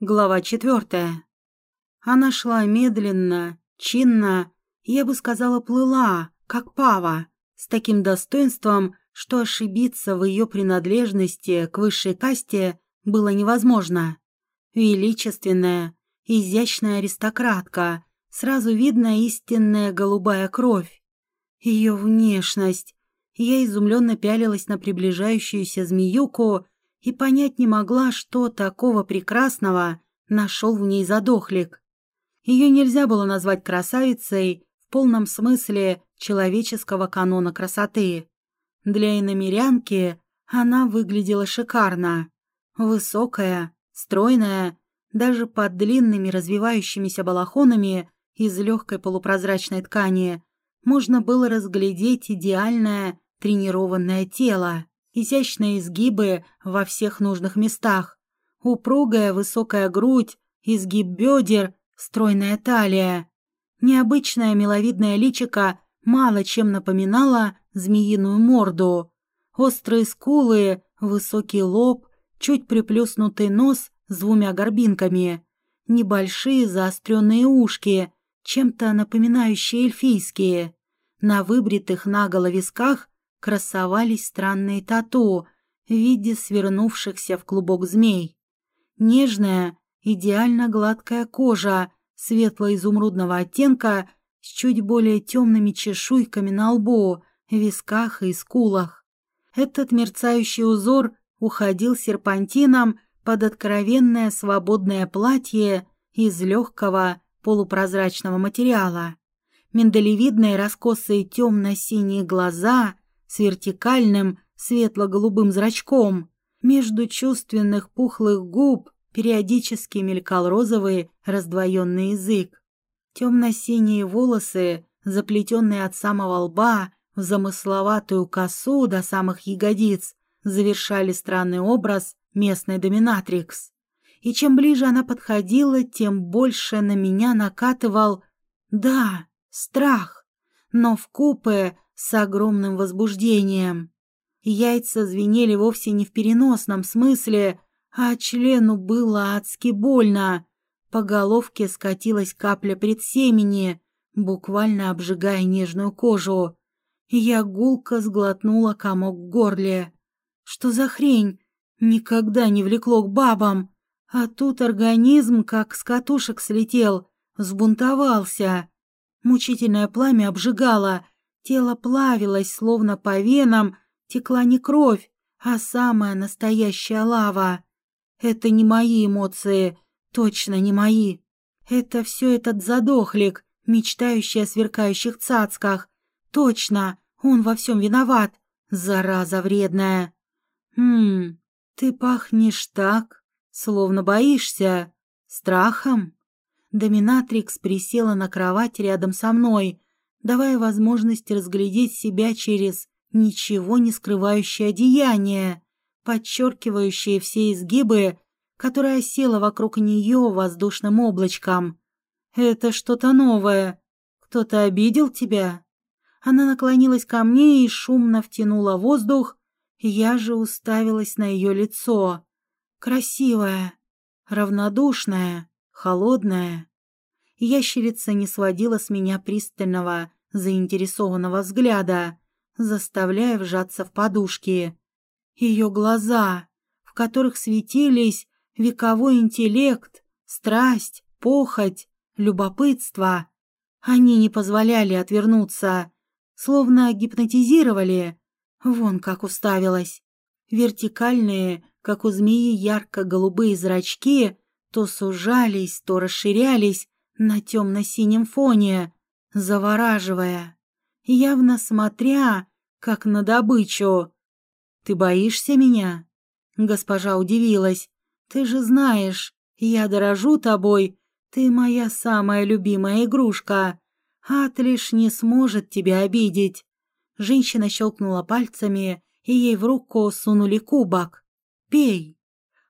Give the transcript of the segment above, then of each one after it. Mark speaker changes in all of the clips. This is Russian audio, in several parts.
Speaker 1: Глава четвертая. Она шла медленно, чинно, я бы сказала, плыла, как пава, с таким достоинством, что ошибиться в ее принадлежности к высшей касте было невозможно. Величественная, изящная аристократка, сразу видна истинная голубая кровь. Ее внешность. Я изумленно пялилась на приближающуюся змеюку, и понять не могла, что такого прекрасного нашел в ней задохлик. Ее нельзя было назвать красавицей в полном смысле человеческого канона красоты. Для иномерянки она выглядела шикарно. Высокая, стройная, даже под длинными развивающимися балахонами из легкой полупрозрачной ткани можно было разглядеть идеальное тренированное тело изящные изгибы во всех нужных местах, упругая высокая грудь, изгиб бедер, стройная талия. Необычное миловидное личико мало чем напоминало змеиную морду. Острые скулы, высокий лоб, чуть приплюснутый нос с двумя горбинками, небольшие заостренные ушки, чем-то напоминающие эльфийские. На выбритых наголо висках красовались странные тату в виде свернувшихся в клубок змей. Нежная, идеально гладкая кожа светло-изумрудного оттенка с чуть более темными чешуйками на лбу, висках и скулах. Этот мерцающий узор уходил серпантином под откровенное свободное платье из легкого полупрозрачного материала. Миндалевидные раскосые темно-синие глаза с вертикальным светло-голубым зрачком. Между чувственных пухлых губ периодически мелькал розовый раздвоенный язык. Темно-синие волосы, заплетенные от самого лба в замысловатую косу до самых ягодиц, завершали странный образ местной доминатрикс. И чем ближе она подходила, тем больше на меня накатывал, да, страх, но в купе с огромным возбуждением. Яйца звенели вовсе не в переносном смысле, а члену было адски больно. По головке скатилась капля предсемени, буквально обжигая нежную кожу. Я гулко сглотнула комок в горле. Что за хрень? Никогда не влекло к бабам. А тут организм, как с катушек слетел, взбунтовался. Мучительное пламя обжигало — Тело плавилось, словно по венам текла не кровь, а самая настоящая лава. Это не мои эмоции, точно не мои. Это все этот задохлик, мечтающий о сверкающих цацках. Точно, он во всем виноват, зараза вредная. Хм, ты пахнешь так, словно боишься. Страхом? Доминатрикс присела на кровать рядом со мной, давая возможность разглядеть себя через ничего не скрывающее одеяние, подчеркивающее все изгибы, которое осело вокруг нее воздушным облачком. «Это что-то новое. Кто-то обидел тебя?» Она наклонилась ко мне и шумно втянула воздух, я же уставилась на ее лицо. Красивое, равнодушное, холодное. Ящерица не сводила с меня пристального, заинтересованного взгляда, заставляя вжаться в подушки. Ее глаза, в которых светились вековой интеллект, страсть, похоть, любопытство, они не позволяли отвернуться, словно гипнотизировали. Вон как уставилась. Вертикальные, как у змеи ярко-голубые зрачки, то сужались, то расширялись, на темно-синем фоне, завораживая, явно смотря, как на добычу. «Ты боишься меня?» Госпожа удивилась. «Ты же знаешь, я дорожу тобой, ты моя самая любимая игрушка. Атлиш не сможет тебя обидеть». Женщина щелкнула пальцами, и ей в руку сунули кубок. «Пей».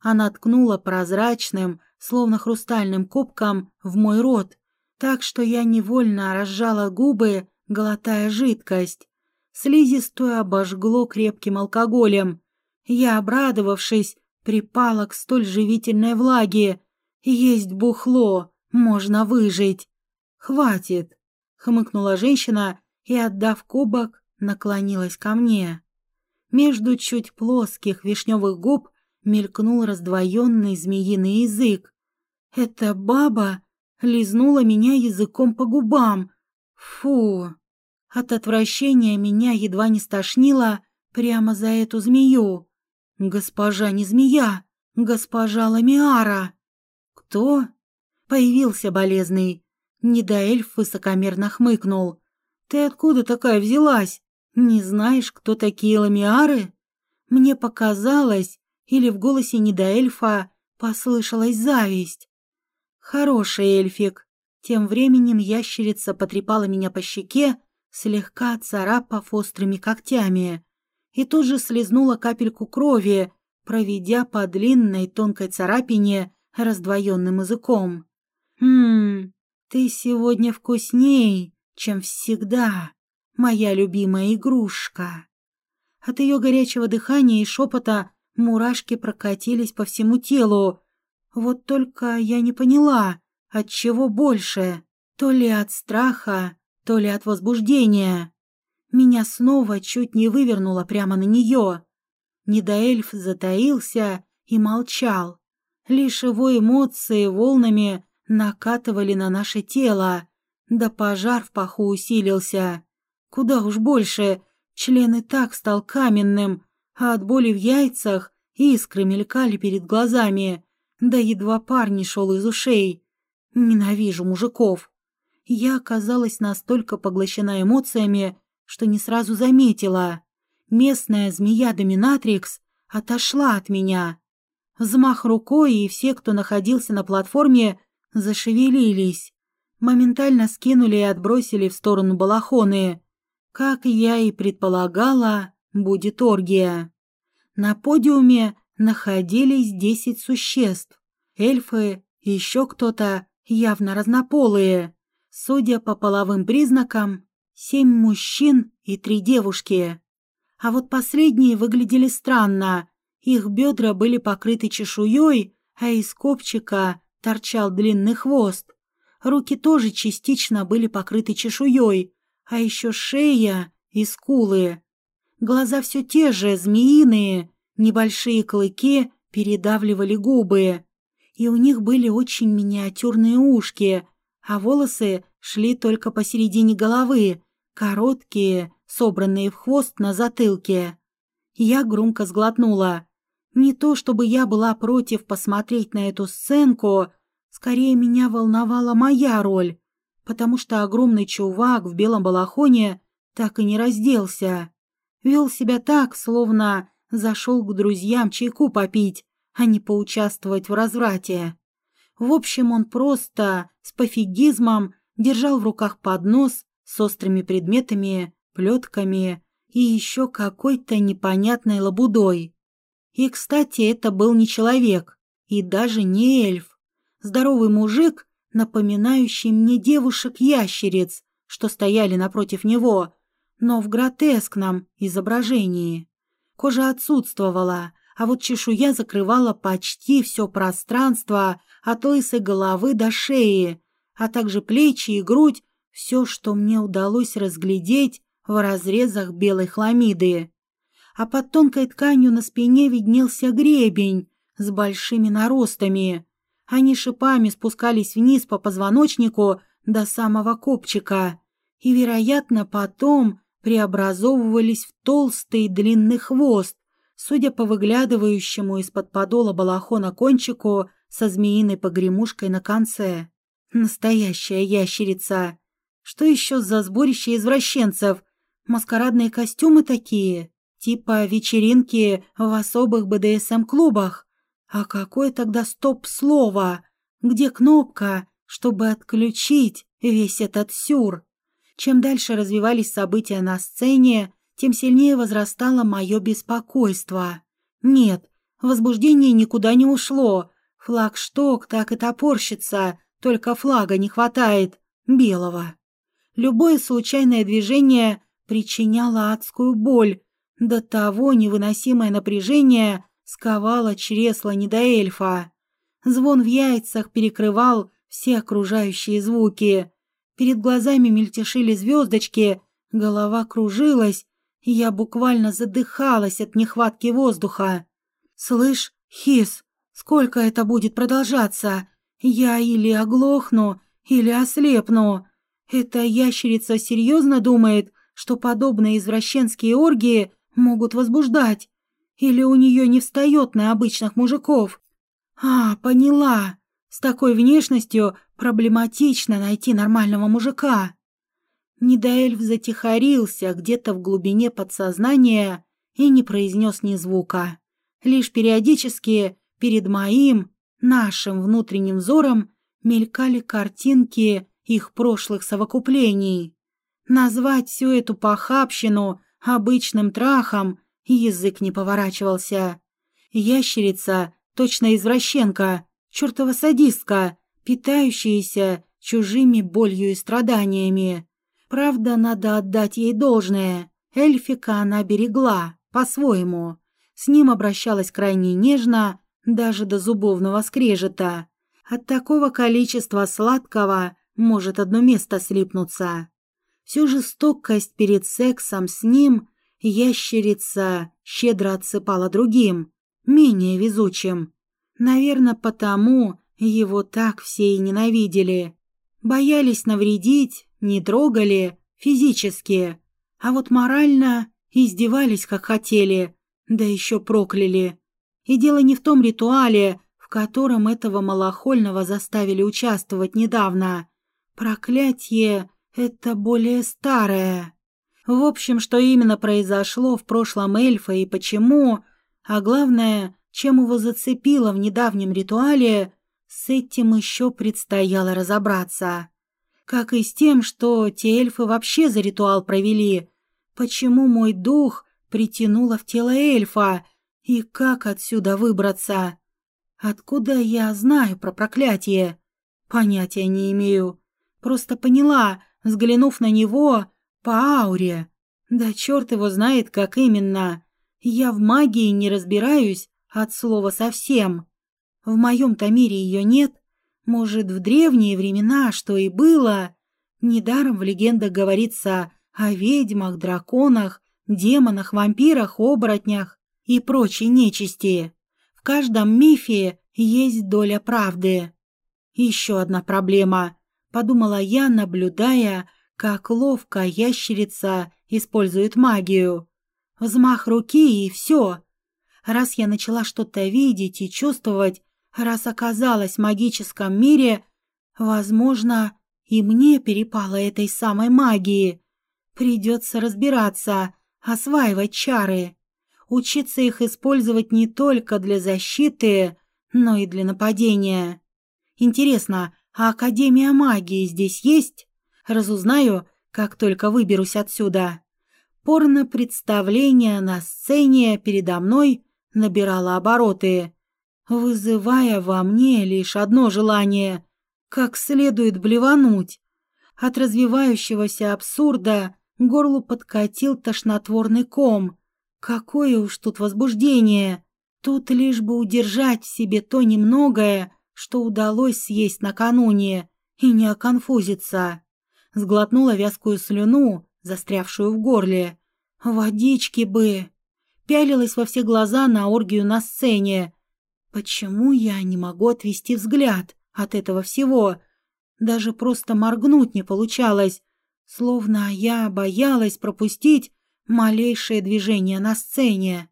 Speaker 1: Она ткнула прозрачным, словно хрустальным кубком, в мой рот, так что я невольно разжала губы, глотая жидкость. Слизистую обожгло крепким алкоголем. Я, обрадовавшись, припала к столь живительной влаге Есть бухло, можно выжить. Хватит, хмыкнула женщина и, отдав кубок, наклонилась ко мне. Между чуть плоских вишневых губ мелькнул раздвоенный змеиный язык. Эта баба лизнула меня языком по губам. Фу! От отвращения меня едва не стошнило прямо за эту змею. Госпожа не змея, госпожа Ламиара. Кто? Появился болезный. Недоэльф высокомерно хмыкнул. Ты откуда такая взялась? Не знаешь, кто такие ламиары? Мне показалось, или в голосе недоэльфа послышалась зависть. Хороший эльфик. Тем временем ящерица потрепала меня по щеке, слегка царапав острыми когтями, и тут же слезнула капельку крови, проведя по длинной тонкой царапине раздвоенным языком. «Хм, ты сегодня вкусней, чем всегда, моя любимая игрушка». От ее горячего дыхания и шепота мурашки прокатились по всему телу. Вот только я не поняла, от чего больше, то ли от страха, то ли от возбуждения. Меня снова чуть не вывернуло прямо на нее. Недоэльф затаился и молчал. Лишь его эмоции волнами накатывали на наше тело, да пожар в паху усилился. Куда уж больше, член и так стал каменным, а от боли в яйцах искры мелькали перед глазами, да едва пар не шел из ушей. Ненавижу мужиков. Я оказалась настолько поглощена эмоциями, что не сразу заметила. Местная змея-доминатрикс отошла от меня. Взмах рукой, и все, кто находился на платформе, зашевелились. Моментально скинули и отбросили в сторону балахоны. Как я и предполагала, будет оргия. На подиуме находились десять существ. Эльфы и еще кто-то, явно разнополые. Судя по половым признакам, семь мужчин и три девушки. А вот последние выглядели странно. Их бедра были покрыты чешуей, а из копчика торчал длинный хвост. Руки тоже частично были покрыты чешуей, а еще шея и скулы. Глаза все те же, змеиные, небольшие клыки передавливали губы. И у них были очень миниатюрные ушки, а волосы шли только посередине головы, короткие, собранные в хвост на затылке. Я громко сглотнула. Не то чтобы я была против посмотреть на эту сценку, скорее меня волновала моя роль, потому что огромный чувак в белом балахоне так и не разделся. Вел себя так, словно зашел к друзьям чайку попить, а не поучаствовать в разврате. В общем, он просто с пофигизмом держал в руках поднос с острыми предметами, плетками и еще какой-то непонятной лабудой. И, кстати, это был не человек, и даже не эльф. Здоровый мужик, напоминающий мне девушек-ящериц, что стояли напротив него, но в гротескном изображении. Кожа отсутствовала, а вот чешуя закрывала почти все пространство от лысой головы до шеи, а также плечи и грудь, все, что мне удалось разглядеть в разрезах белой хламиды а под тонкой тканью на спине виднелся гребень с большими наростами. Они шипами спускались вниз по позвоночнику до самого копчика и, вероятно, потом преобразовывались в толстый длинный хвост, судя по выглядывающему из-под подола балахона кончику со змеиной погремушкой на конце. Настоящая ящерица. Что еще за сборище извращенцев? Маскарадные костюмы такие? Типа вечеринки в особых БДСМ-клубах. А какое тогда стоп-слово? Где кнопка, чтобы отключить весь этот сюр? Чем дальше развивались события на сцене, тем сильнее возрастало мое беспокойство. Нет, возбуждение никуда не ушло. Флагшток так и топорщится, только флага не хватает, белого. Любое случайное движение причиняло адскую боль, до того невыносимое напряжение сковало чресло недоэльфа. Звон в яйцах перекрывал все окружающие звуки. Перед глазами мельтешили звездочки, голова кружилась, и я буквально задыхалась от нехватки воздуха. «Слышь, Хис, сколько это будет продолжаться? Я или оглохну, или ослепну. Эта ящерица серьезно думает, что подобные извращенские оргии могут возбуждать? Или у нее не встает на обычных мужиков? А, поняла. С такой внешностью проблематично найти нормального мужика. Недаэльф затихарился где-то в глубине подсознания и не произнес ни звука. Лишь периодически перед моим, нашим внутренним взором мелькали картинки их прошлых совокуплений. Назвать всю эту похабщину обычным трахом язык не поворачивался. Ящерица, точно извращенка, чертова садистка, питающаяся чужими болью и страданиями. Правда, надо отдать ей должное. Эльфика она берегла, по-своему. С ним обращалась крайне нежно, даже до зубовного скрежета. От такого количества сладкого может одно место слипнуться. Всю жестокость перед сексом с ним ящерица щедро отсыпала другим, менее везучим. Наверное, потому его так все и ненавидели. Боялись навредить, не трогали физически, а вот морально издевались, как хотели, да еще прокляли. И дело не в том ритуале, в котором этого малохольного заставили участвовать недавно. Проклятие — это более старое. В общем, что именно произошло в прошлом эльфа и почему, а главное, чем его зацепило в недавнем ритуале, с этим еще предстояло разобраться. Как и с тем, что те эльфы вообще за ритуал провели. Почему мой дух притянуло в тело эльфа, и как отсюда выбраться? Откуда я знаю про проклятие? Понятия не имею. Просто поняла, взглянув на него по ауре. Да черт его знает, как именно. Я в магии не разбираюсь от слова совсем. В моем-то мире ее нет. Может, в древние времена, что и было. Недаром в легендах говорится о ведьмах, драконах, демонах, вампирах, оборотнях и прочей нечисти. В каждом мифе есть доля правды. Еще одна проблема, подумала я, наблюдая, как ловко ящерица использует магию. Взмах руки и все. Раз я начала что-то видеть и чувствовать, раз оказалась в магическом мире, возможно, и мне перепало этой самой магии. Придется разбираться, осваивать чары, учиться их использовать не только для защиты, но и для нападения. Интересно, а Академия магии здесь есть? Разузнаю, как только выберусь отсюда. Порно-представление на сцене передо мной набирало обороты вызывая во мне лишь одно желание – как следует блевануть. От развивающегося абсурда горлу подкатил тошнотворный ком. Какое уж тут возбуждение! Тут лишь бы удержать в себе то немногое, что удалось съесть накануне, и не оконфузиться. Сглотнула вязкую слюну, застрявшую в горле. Водички бы! Пялилась во все глаза на оргию на сцене, Почему я не могу отвести взгляд от этого всего? Даже просто моргнуть не получалось, словно я боялась пропустить малейшее движение на сцене.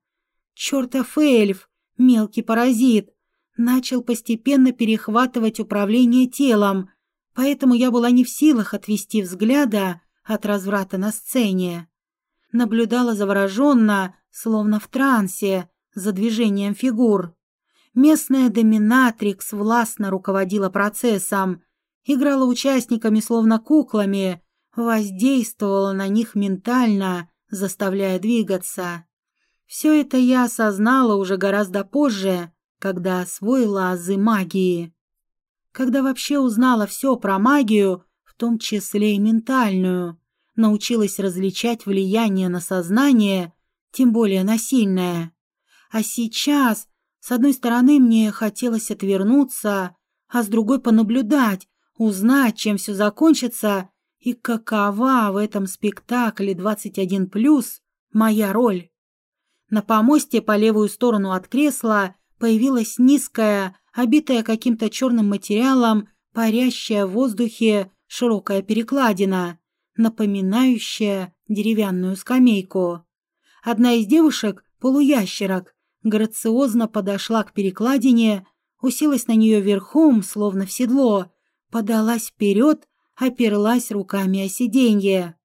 Speaker 1: Чёртов эльф, мелкий паразит, начал постепенно перехватывать управление телом, поэтому я была не в силах отвести взгляда от разврата на сцене. Наблюдала завороженно, словно в трансе, за движением фигур. Местная доминатрикс властно руководила процессом, играла участниками словно куклами, воздействовала на них ментально, заставляя двигаться. Все это я осознала уже гораздо позже, когда освоила азы магии. Когда вообще узнала все про магию, в том числе и ментальную, научилась различать влияние на сознание, тем более на сильное. А сейчас С одной стороны, мне хотелось отвернуться, а с другой понаблюдать, узнать, чем все закончится и какова в этом спектакле 21+, моя роль. На помосте по левую сторону от кресла появилась низкая, обитая каким-то черным материалом, парящая в воздухе широкая перекладина, напоминающая деревянную скамейку. Одна из девушек, полуящерок, грациозно подошла к перекладине, уселась на нее верхом, словно в седло, подалась вперед, оперлась руками о сиденье.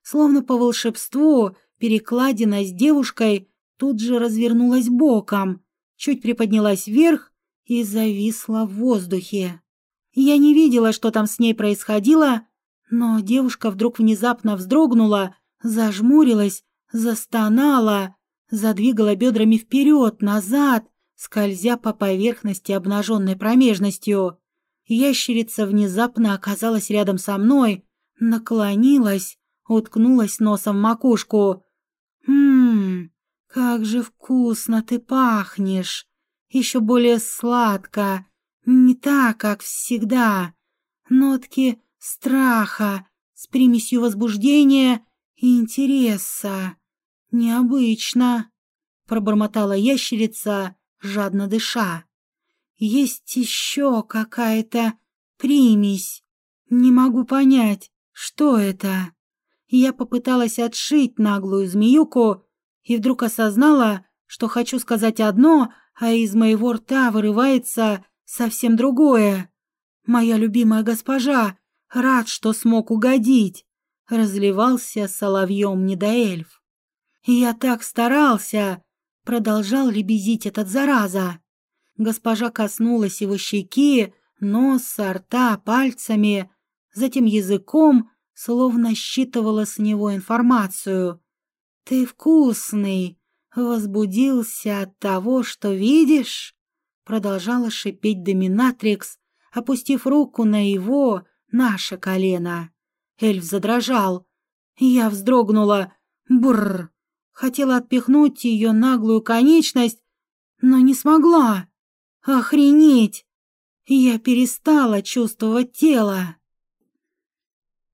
Speaker 1: Словно по волшебству, перекладина с девушкой тут же развернулась боком, чуть приподнялась вверх и зависла в воздухе. Я не видела, что там с ней происходило, но девушка вдруг внезапно вздрогнула, зажмурилась, застонала, задвигала бедрами вперед, назад, скользя по поверхности обнаженной промежностью. Ящерица внезапно оказалась рядом со мной, наклонилась, уткнулась носом в макушку. «Ммм, как же вкусно ты пахнешь! Еще более сладко, не так, как всегда. Нотки страха с примесью возбуждения интереса. Необычно!» Пробормотала ящерица, жадно дыша. Есть еще какая-то примесь. Не могу понять, что это. Я попыталась отшить наглую змеюку и вдруг осознала, что хочу сказать одно, а из моего рта вырывается совсем другое. Моя любимая госпожа, рад, что смог угодить, разливался соловьем недоэльф. Я так старался, продолжал лебезить этот зараза. Госпожа коснулась его щеки, носа, рта, пальцами, затем языком, словно считывала с него информацию. «Ты вкусный!» возбудился от того, что видишь?» Продолжала шипеть доминатрикс, опустив руку на его, наше колено. Эльф задрожал. Я вздрогнула. Бррр. Хотела отпихнуть ее наглую конечность, но не смогла. Охренеть! Я перестала чувствовать тело.